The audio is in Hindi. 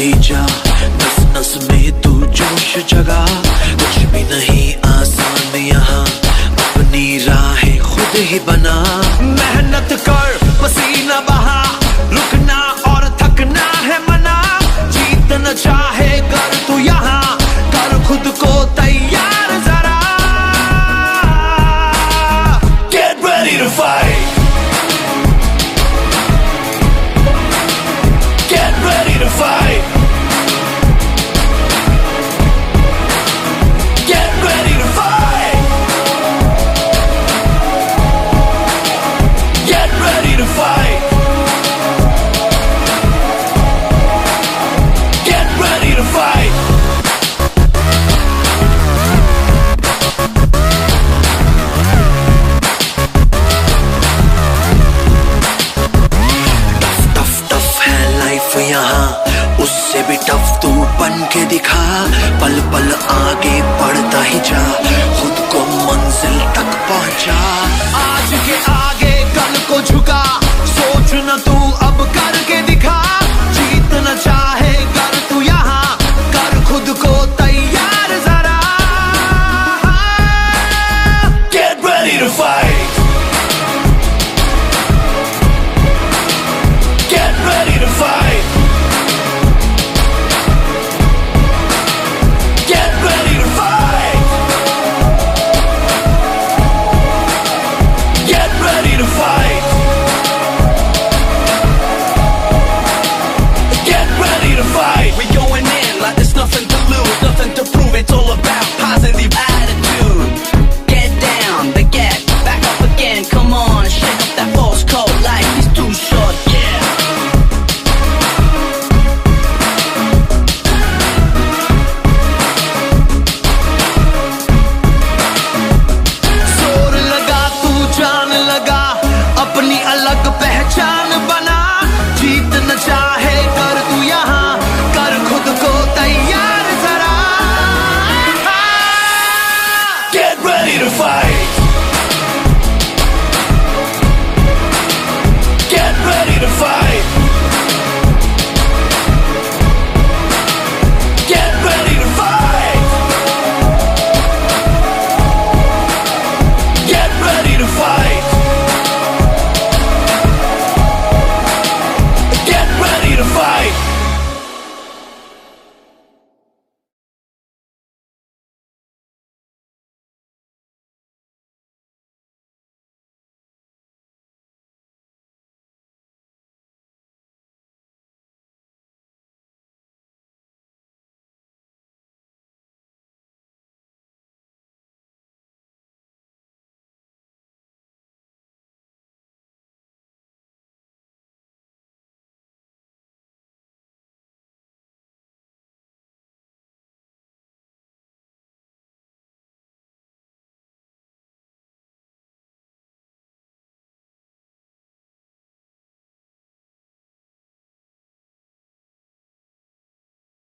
भेजा नस नस में तू जोश जगा। कुछ भी नहीं, आसान यहाँ। अपनी राह खुद ही बना। मेहनत कर, पसीना बहा। रुकना और थकना है मना। जीतना चाहेगा। भी टफ तू बन के दिखा। पल पल आगे बढ़ता ही जा। खुद को मंजिल तक पहुँचा। आज के आगे कल को झुका। सोच न तू fight. Get ready to fight.